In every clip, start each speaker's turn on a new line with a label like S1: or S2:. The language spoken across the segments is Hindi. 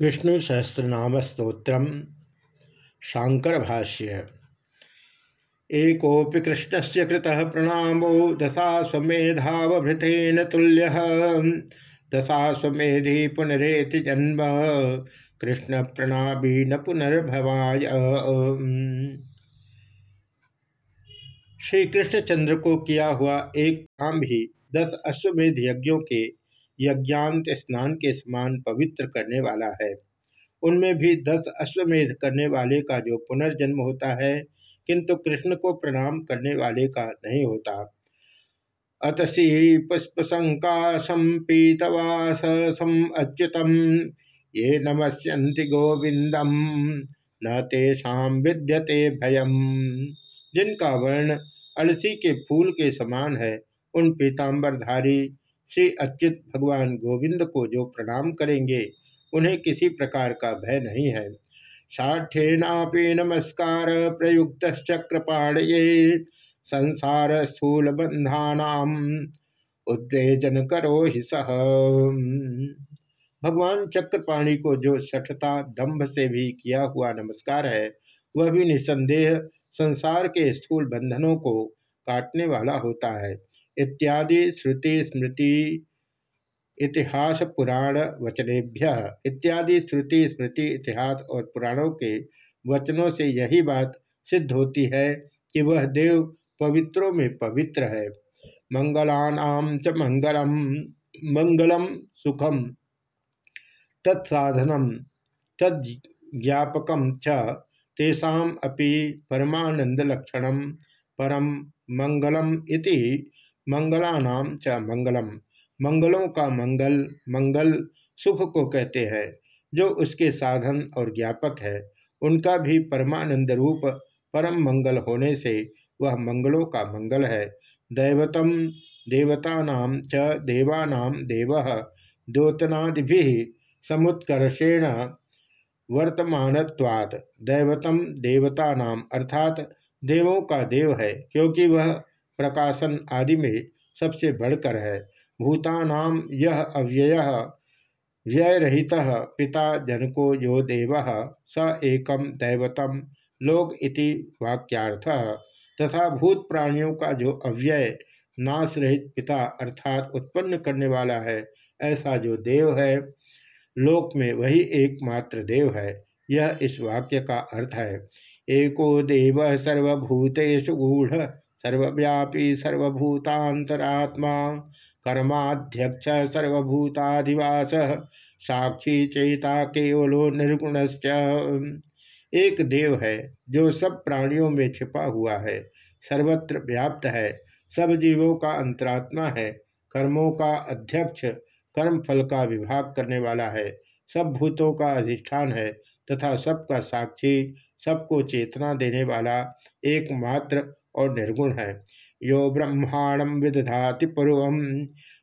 S1: विष्णु सहस्रनाम स्त्रोत्र शांकर भाष्य एकोपि कृष्ण से प्रणामो दशाश्वेधावभृतेन तुल्य दशाश्वेधि पुनरेति जन्म कृष्ण प्रणामी न पुनर्भवाय। श्री कृष्णचंद्र को किया हुआ एक काम भी, दस अश्वमेध यज्ञों के यज्ञांत स्नान के समान पवित्र करने वाला है। उनमें भी दस अश्वमेध करने वाले का जो पुनर्जन्म होता है, किंतु कृष्ण को प्रणाम करने वाले का नहीं होता। अतसी पुष्प संकाशम पीतवासम अच्युतम ये नमस्यन्ति गोविंदम न तेषा विद्यते भयम। जिनका वर्ण अलसी के फूल के समान है, उन पीताम्बरधारी श्री अच्युत भगवान गोविंद को जो प्रणाम करेंगे, उन्हें किसी प्रकार का भय नहीं है। साठ्येनापि नमस्कार प्रयुक्त चक्रपाणये संसार स्थूल बंधानाम, उद्वेजन करो ही सह। भगवान चक्रपाणी को जो सठता दंभ से भी किया हुआ नमस्कार है, वह भी निसंदेह संसार के स्थूल बंधनों को काटने वाला होता है। इत्यादि श्रुति स्मृति इतिहास पुराण वचनेभ्य इत्यादि श्रुति स्मृति इतिहास और पुराणों के वचनों से यही बात सिद्ध होती है कि वह देव पवित्रों में पवित्र है। मंगलानाम च मंगलम मंगलम सुखम, तत्साधनम तज्ञापकम च, तेषाम अपि परमानंद लक्षणम परम मंगलम इति मंगलानाम च मंगलम। मंगलों का मंगल मंगल सुख को कहते हैं, जो उसके साधन और ज्ञापक है। उनका भी परमानंद रूप परम मंगल होने से वह मंगलों का मंगल है। दैवतम, देवतानाम, च, देवानाम, देव द्योतनादि समुत्कर्षेण वर्तमानत्वात्। दैवतम, देवतानाम, अर्थात देवों का देव है, क्योंकि वह प्रकाशन आदि में सबसे बढ़कर है। भूतानाम यह अव्यय व्यय पिता जनको यो देव, स एकम दैवतम लोक इति वाक्यार्थ। तथा भूत प्राणियों का जो अव्यय नाश रहित पिता अर्थात उत्पन्न करने वाला है, ऐसा जो देव है, लोक में वही एकमात्र देव है, यह इस वाक्य का अर्थ है। एको देव सर्वभूतेषु गूढ़ सर्वव्यापी सर्वभूतांतरात्मा कर्माध्यक्ष सर्वभूताधिवास, साक्षी चेता केवलो निर्गुण एक देव है जो सब प्राणियों में छिपा हुआ है, सर्वत्र व्याप्त है, सब जीवों का अंतरात्मा है, कर्मों का अध्यक्ष कर्म फल का विभाग करने वाला है, सब भूतों का अधिष्ठान है, तथा सबका साक्षी, सबको चेतना देने वाला, एकमात्र और निर्गुण है। यो ब्रह्मांडम विदधाति पूर्व,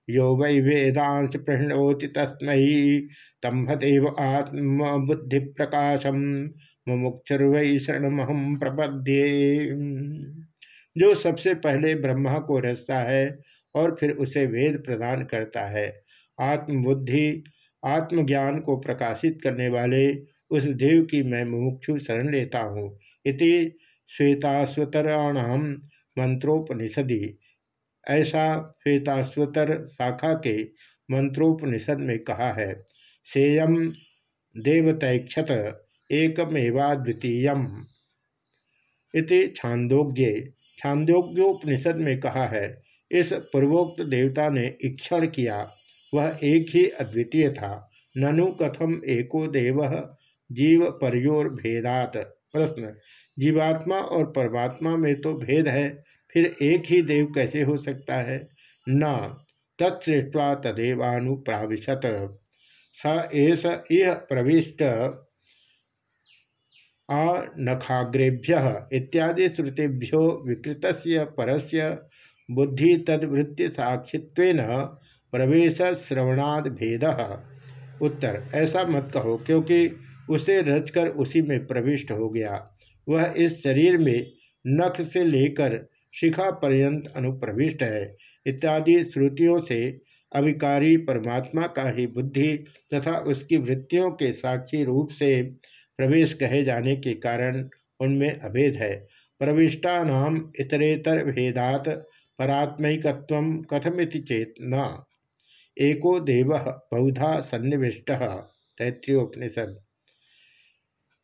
S1: यो वै वेदांश प्रहणोति तस्म तंभदेव आत्म बुद्धि प्रकाशम मुमुक्षुर्वै शरणमहम प्रपद्ये। जो सबसे पहले ब्रह्मा को रचता है और फिर उसे वेद प्रदान करता है, आत्मबुद्धि, आत्मज्ञान को प्रकाशित करने वाले उस देव की मैं मुमुक्षु शरण लेता हूँ। इति श्वेतास्वतराणाम मंत्रोपनिषदि ऐसा श्वेताश्वतर शाखा के मंत्रोपनिषद में कहा है सेयम देवतैक्षत एकमेवाद्वितीय इति छांदोग्य, छांदोग्योपनिषद में कहा है, इस पूर्वोक्त देवता ने इक्षण किया, वह एक ही अद्वितीय था। ननु कथम एको देव जीव परियोर भेदात प्रश्न। जीवात्मा और परमात्मा में तो भेद है, फिर एक ही देव कैसे हो सकता है? न, तत्सृष्टवा तदेवानुप्राविशत। स एस इह प्रविष्ट। अनखाग्रेभ्य इत्यादि श्रुतिभ्यो विकृत परस्य बुद्धि तद्वृत्ति साक्षित्व प्रवेश श्रवणाद भेद उत्तर, ऐसा मत कहो, क्योंकि उसे रचकर उसी में प्रविष्ट हो गया। वह इस शरीर में नख से लेकर शिखा पर्यंत अनुप्रविष्ट है। इत्यादि श्रुतियों से अविकारी परमात्मा का ही बुद्धि तथा उसकी वृत्तियों के साक्षी रूप से प्रवेश कहे जाने के कारण उनमें अभेद है। प्रविष्टा नाम इतरेतर भेदात परात्मिकत्व कथमिति चेत न एको देव बहुधा सन्निविष्ट। तैत्रियोपनिषद।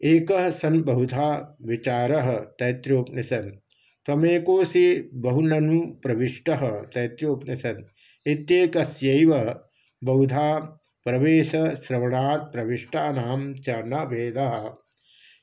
S1: एक सन बहुधा विचार तैत्रोपनिषद। तमेकोसी बहुननु प्रविष्ट तैत्रोपनिषद। इत्येक बहुधा प्रवेश श्रवणात् प्रविष्टा च न भेद।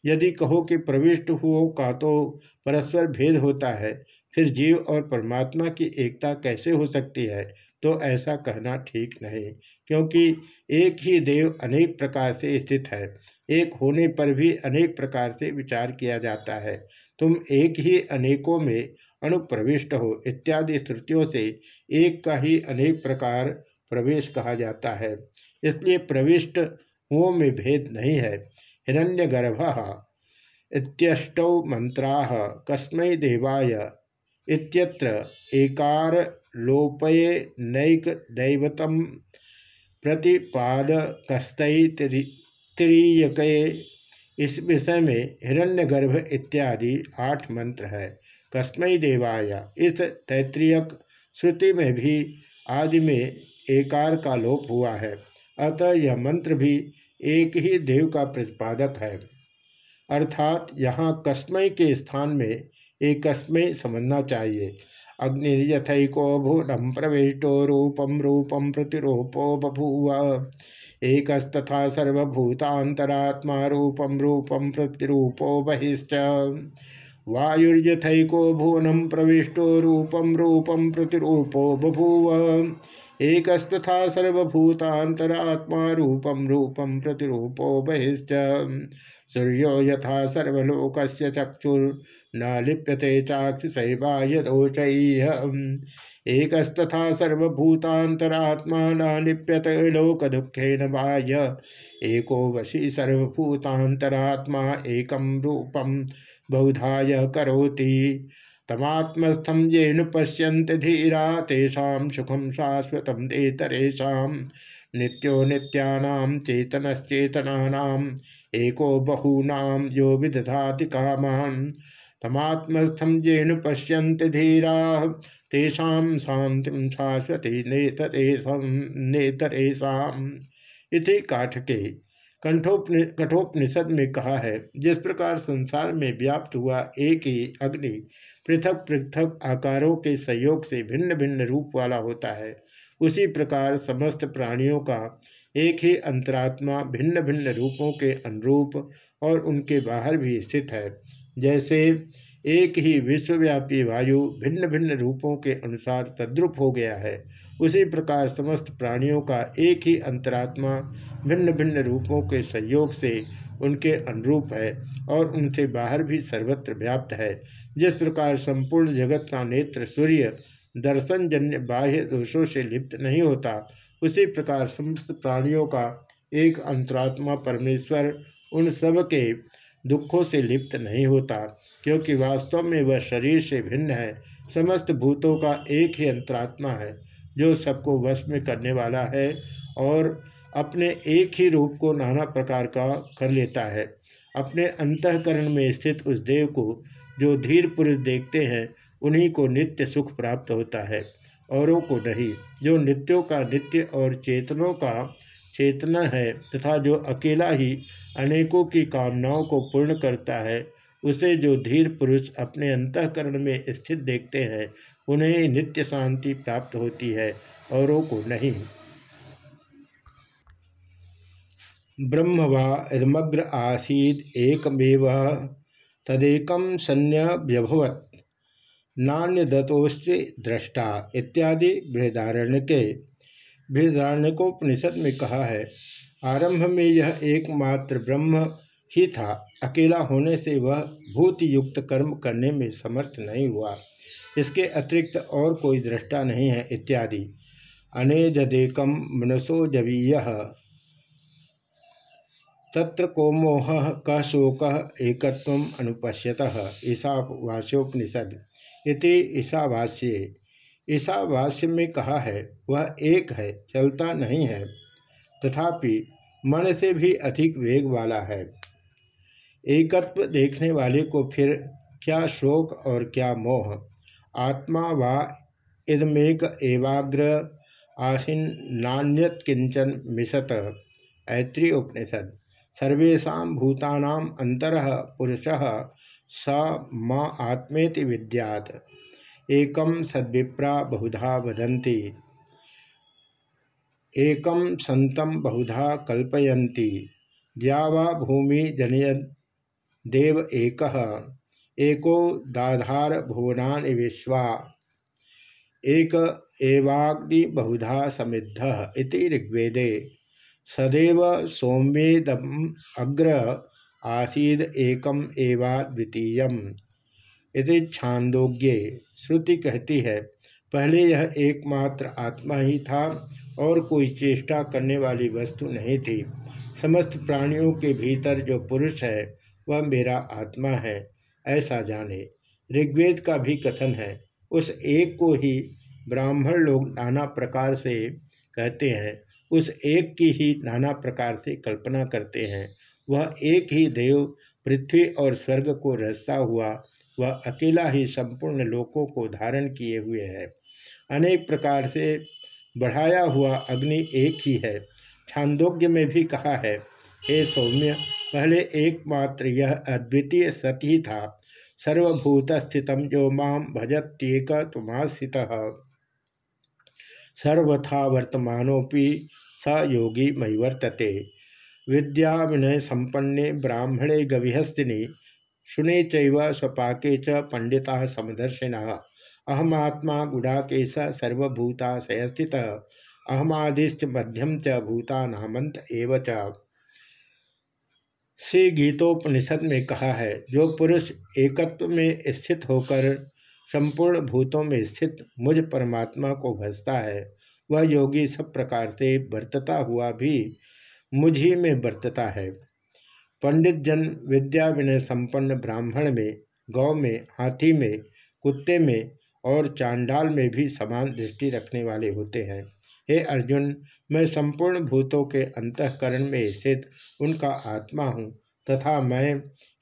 S1: यदि कहो कि प्रविष्ट हुओं का तो परस्पर भेद होता है, फिर जीव और परमात्मा की एकता कैसे हो सकती है? तो ऐसा कहना ठीक नहीं, क्योंकि एक ही देव अनेक प्रकार से स्थित है। एक होने पर भी अनेक प्रकार से विचार किया जाता है। तुम एक ही अनेकों में अनुप्रविष्ट हो, इत्यादि श्रुतियों से एक का ही अनेक प्रकार प्रवेश कहा जाता है। इसलिए प्रविष्ट हुओं में भेद नहीं है। हिरण्य गर्भ इत्यष्टौ मंत्रा कस्मै देवाय इत्यत्र एकार लोपये नैक दैवतम प्रतिपादकस्तरीयक इस विषय में हिरण्यगर्भ इत्यादि आठ मंत्र है। कस्मय देवाय। इस तैत्रीयक श्रुति में भी आदि में एकार का लोप हुआ है। अतः यह मंत्र भी एक ही देव का प्रतिपादक है। अर्थात यहाँ कस्मय के स्थान में एक कस्मय समझना चाहिए। अग्निर्यथको भूनम प्रविष्टो रूपम रूपम प्रतिरूपो बभूव। एकस्तथा सर्वभूतांतरात्मा रूपम रूपम प्रतिरूपो बहिश्च। वायुर्यथको भुवनम प्रविष्टो रूपम रूपम प्रतिरूपो बभूव। एकस्तथा सर्वभूतांतरात्मा रूपम रूपम प्रतिरूपो बहिश्च। सूर्यो यथा सर्वलोक चक्षुर् न लिप्यते चाक्षुषैवायदोष एकस्तथा सर्वभूतांतरात्मा न लिप्यते लोक दुखेन बाह्य। एको वशी सर्वभूतांतरात्मा एकम रूपम बहुधाय करोति। तमात्मस्थम ये पश्यंत धीरा, तेषा सुखम शाश्वत देतरेशा नित्यो नित्यानाम चेतनश्चेतना एको बहूनाम यो विदधाति कामान। तमात्मस्थम येन पश्यंत धीरा। तेषा शांति शाश्वती नेतरेशम नेतरेशा इति काठके कंठोपनि, कठोपनिषद में कहा है, जिस प्रकार संसार में व्याप्त हुआ एक ही अग्नि पृथक पृथक आकारों के सहयोग से भिन्न भिन्न रूप वाला होता है, उसी प्रकार समस्त प्राणियों का एक ही अंतरात्मा भिन्न भिन्न रूपों के अनुरूप और उनके बाहर भी स्थित है। जैसे एक ही विश्वव्यापी वायु भिन्न भिन्न रूपों के अनुसार तद्रुप हो गया है। उसी प्रकार समस्त प्राणियों का एक ही अंतरात्मा भिन्न भिन्न रूपों के संयोग से उनके अनुरूप है और उनसे बाहर भी सर्वत्र व्याप्त है। जिस प्रकार संपूर्ण जगत का नेत्र सूर्य दर्शन जन्य बाह्य दोषों से लिप्त नहीं होता, उसी प्रकार समस्त प्राणियों का एक अंतरात्मा परमेश्वर उन सब के दुखों से लिप्त नहीं होता, क्योंकि वास्तव में वह शरीर से भिन्न है। समस्त भूतों का एक ही अंतरात्मा है, जो सबको वश में करने वाला है और अपने एक ही रूप को नाना प्रकार का कर लेता है। अपने अंतकरण में स्थित उस देव को, जो धीर पुरुष देखते हैं, उन्हीं को नित्य सुख प्राप्त होता है। औरों को नहीं, जो नित्यों का नित्य और चेतनों का चेतना है तथा जो अकेला ही अनेकों की कामनाओं को पूर्ण करता है, उसे जो धीर पुरुष अपने अंतकरण में स्थित देखते हैं, उन्हें नित्य शांति प्राप्त होती है औरों को नहीं। ब्रह्म वमग्र आसीद एकमेव तदेकम सन्य व्यभवत। नान्य दतोश्च दृष्टा इत्यादि बृहदारण्य के बृहदारण्यकोपनिषद में कहा है। आरंभ में यह एकमात्र ब्रह्म ही था। अकेला होने से वह भूत युक्त कर्म करने में समर्थ नहीं हुआ। इसके अतिरिक्त और कोई दृष्टा नहीं है, इत्यादि। अनेजदेकम मनसो जवीय। तत्र को मोह क शोक एक अनुपश्यत। ईशावास्योपनिषद। इति ईशावास्ये। ईसावास्य में कहा है, वह एक है, चलता नहीं है। तथापि मन से भी अधिक वेग वाला है। एकत्व देखने वाले को फिर क्या शोक और क्या मोह? आत्मा वा इदमेक एवाग्र आसीन नान्यत किंचन मिशत ऐत्री उपनिषद। सर्वेशा भूतानाम अंतर पुरुष स म आत्मेति विद्यात। एकम सद्विप्रा बहुधा वदन्ति। एकम संतम बहुधा कल्पयन्ति। द्यावा भूमि जनयन देव एक। एको दाधार भुवना विश्वा। एक एवाग्नि बहुधा समिद्ध इति ऋग्वेदे। सदैव सौम्येदम अग्र आसीद एकम एवा द्वितीय इति छांदोग्ये, श्रुति कहती है, पहले यह एकमात्र आत्मा ही था और कोई चेष्टा करने वाली वस्तु नहीं थी। समस्त प्राणियों के भीतर जो पुरुष है, वह मेरा आत्मा है, ऐसा जाने। ऋग्वेद का भी कथन है, उस एक को ही ब्राह्मण लोग नाना प्रकार से कहते हैं, उस एक की ही नाना प्रकार से कल्पना करते हैं। वह एक ही देव, पृथ्वी और स्वर्ग को रचता हुआ वह अकेला ही संपूर्ण लोकों को धारण किए हुए है। अनेक प्रकार से बढ़ाया हुआ अग्नि एक ही है। छांदोग्य में भी कहा है, हे सौम्य, पहले एकमात्र यह अद्वितीय सती था। सर्वभूत स्थित जो माम भजत्येक तुमास्थित सर्वथा वर्तमानोपि स योगी मई वर्तते। विद्या विनय संपन्ने ब्राह्मणे गविहस्तिनि। शुने चैव स्वपाके च पंडिता समदर्शिना। अहमात्मा गुडाकेश सर्वभूताशय स्थित अहमादिश्च मध्यम च भूतानामंत एव च। श्री गीतोपनिषद में कहा है, जो पुरुष एकत्व में स्थित होकर संपूर्ण भूतों में स्थित मुझ परमात्मा को भजता है, वह योगी सब प्रकार से बरतता हुआ भी मुझ ही में बरतता है। पंडित जन विद्या विनय संपन्न ब्राह्मण में गौ में, हाथी में, कुत्ते में और चांडाल में भी समान दृष्टि रखने वाले होते हैं। हे अर्जुन, मैं संपूर्ण भूतों के अंतकरण में स्थित उनका आत्मा हूँ तथा मैं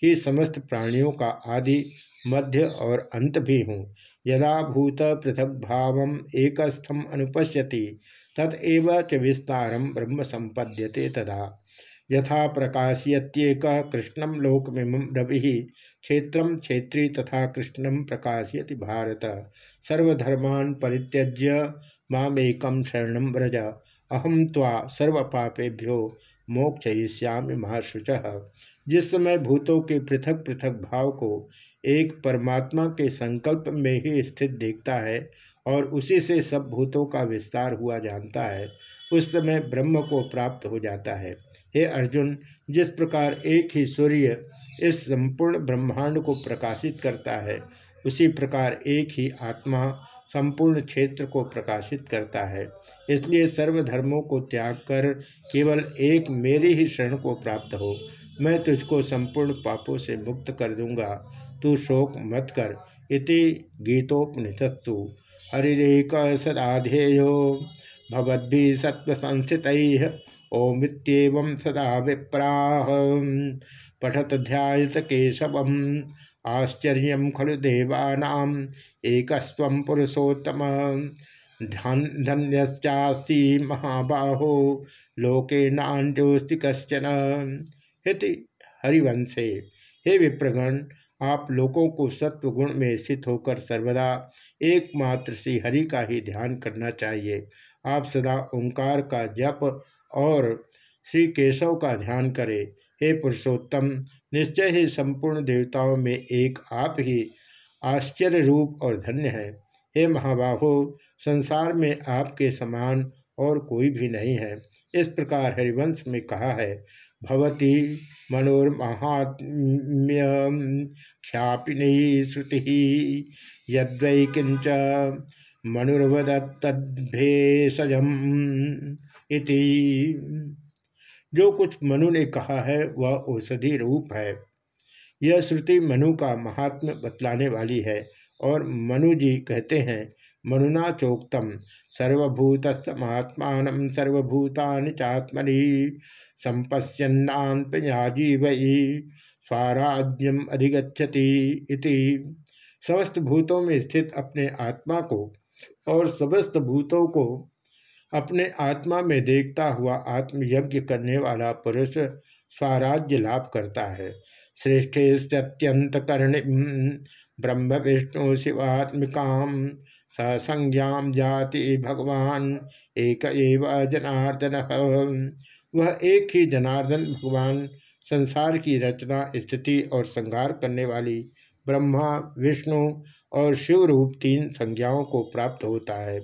S1: ही समस्त प्राणियों का आदि मध्य और अंत भी हूँ। यदा भूत पृथक भाव एकस्थम अनुपश्यति ततएव च विस्तार ब्रह्म संपद्यते तदा। यथा प्रकाशयत्येक कृष्णम लोकमिम रवि, क्षेत्र क्षेत्री तथा कृष्ण प्रकाशयति भारत। सर्वधर्मान परित्यज्य मामेकम शरण व्रज। अहम त्वा सर्वपापेभ्यो मोक्षयिष्यामि महाशुच जिस समय भूतों के पृथक पृथक भाव को एक परमात्मा के संकल्प में ही स्थित देखता है और उसी से सब भूतों का विस्तार हुआ जानता है, उस समय ब्रह्म को प्राप्त हो जाता है। हे अर्जुन, जिस प्रकार एक ही सूर्य इस संपूर्ण ब्रह्मांड को प्रकाशित करता है, उसी प्रकार एक ही आत्मा संपूर्ण क्षेत्र को प्रकाशित करता है। इसलिए सर्वधर्मों को त्याग कर केवल एक मेरी ही शरण को प्राप्त हो। मैं तुझको संपूर्ण पापों से मुक्त कर दूँगा। तू शोक मत कर। इति गीतोपनिषत्सु। हरिरेक सदाधेयो भवद्भि सत्वसंस्थित ओमित्यव सदा विप्राह पठत ध्यात केशव आश्चर्य खलु देवानाम एकस्व पुरुषोत्तम। धन्यश्चासी महाबाहो, लोके नान्योस्ति कश्चन। हिति हरिवंशे। हे विप्रगण, आप लोगों को सत्व गुण में स्थित होकर सर्वदा एकमात्र श्री हरि का ही ध्यान करना चाहिए। आप सदा ओंकार का जप और श्री केशव का ध्यान करें। हे पुरुषोत्तम, निश्चय ही संपूर्ण देवताओं में एक आप ही आश्चर्य रूप और धन्य है। हे महाबाहो, संसार में आपके समान और कोई भी नहीं है। इस प्रकार हरिवंश में कहा है भवती मनोर्महात्म्य ख्यापिनी श्रुति यद्वै किंच मनुर्वदत्तभेषजम इति। जो कुछ मनु ने कहा है, वह औषधि रूप है। यह श्रुति मनु का महात्म बतलाने वाली है और मनु जी कहते हैं मनुना चोक्तम सर्वभूतमात्मा सर्वभूतानि चात्मनि संपश्यन्नाजीव स्वाराज्यम अधिगछति इति। समस्त भूतों में स्थित अपने आत्मा को और समस्त भूतों को अपने आत्मा में देखता हुआ आत्मयज्ञ करने वाला पुरुष स्वराज्य लाभ करता है। श्रेष्ठे सत्यंत कर्णि ब्रह्म विष्णु शिवात्मिका ससंज्ञाम जाति भगवान, एक जनार्दन। वह एक ही जनार्दन भगवान, संसार की रचना, स्थिति और संहार करने वाली ब्रह्मा, विष्णु और शिव रूप तीन संज्ञाओं को प्राप्त होता है।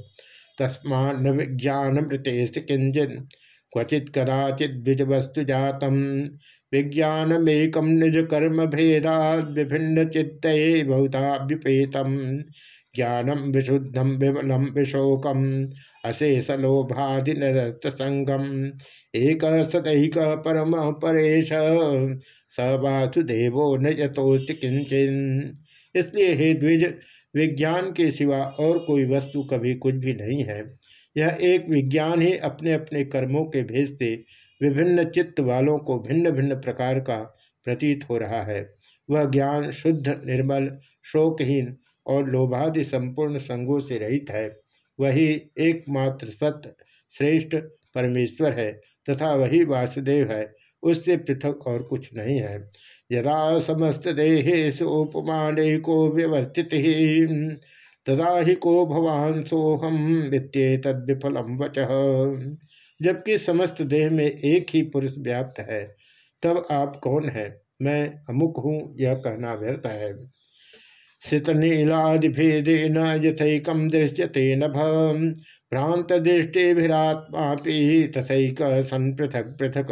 S1: तस्मा न विज्ञान मृत किंजन क्वचित कदाचित द्विज वस्तु जातम। विज्ञानमेकम निज कर्म भेदा विभिन्न चित्त बहुताभ्युपेतम। ज्ञानम विशुद्धम विमलम विशोकम अशेषलोभादि संगम एक सदैक परम परेश स वासुदेवो न यथोस्त किंचन इसलिए हे द्विज, विज्ञान के सिवा और कोई वस्तु कभी कुछ भी नहीं है। यह एक विज्ञान ही अपने अपने कर्मों के भेज से विभिन्न चित्त वालों को भिन्न भिन्न प्रकार का प्रतीत हो रहा है। वह ज्ञान शुद्ध, निर्मल, शोकहीन और लोभादि संपूर्ण संगों से रहित है। वही एकमात्र सत्य श्रेष्ठ परमेश्वर है तथा वही वासुदेव है। उससे पृथक और कुछ नहीं है। यदा समस्त देहेश उपमाने को व्यवस्थित, तदा ही को भवान सोहम वित्ते तद विफलम वच। जबकि समस्त देह में एक ही पुरुष व्याप्त है, तब आप कौन है? मैं अमुक हूँ, यह कहना व्यर्थ है। सितनीलादिभेदेन यथकम दृश्यते नभ भ्रांत दृष्टिभिरात्मा तथक सन पृथक पृथक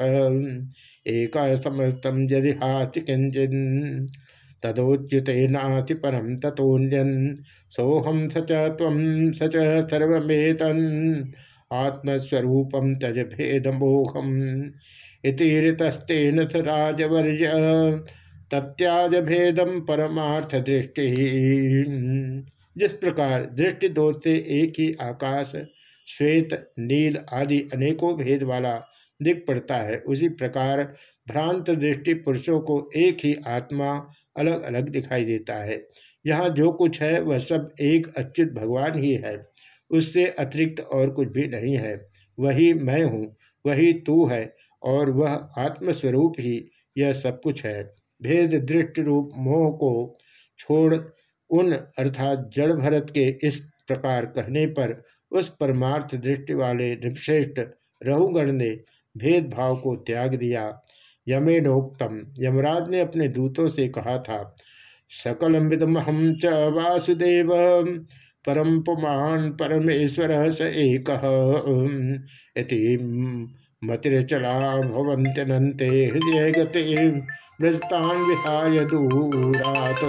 S1: एक समस्तम यदि हाथि किंचन तदोच्युतेनाति परम तथोन्यन सोहम सच तम सच सर्वेतन आत्मस्वरूपम तज भेदमोहम इतितस्तेन राजवर्य। तत्याज भेदम परमार्थ दृष्टि जिस प्रकार दृष्टि दोष से एक ही आकाश, श्वेत, नील आदि अनेकों भेद वाला दिख पड़ता है, उसी प्रकार भ्रांत दृष्टि पुरुषों को एक ही आत्मा अलग अलग दिखाई देता है। यहाँ जो कुछ है, वह सब एक अच्युत भगवान ही है। उससे अतिरिक्त और कुछ भी नहीं है। वही मैं हूँ, वही तू है, और वह आत्मस्वरूप ही यह सब कुछ है। भेद दृष्टि रूप मोह को छोड़ उन अर्थात जड़ भरत के इस प्रकार कहने पर उस परमार्थ दृष्टि वाले निश्रेष्ठ रहुगण ने भेदभाव को त्याग दिया। यमेनोक्तम। यमराज ने अपने दूतों से कहा था सकल हम च वासुदेव परम पुमान परमेश्वर स एक। मतिरचला भवंत्यनते हृदय गते विहाय दूरात।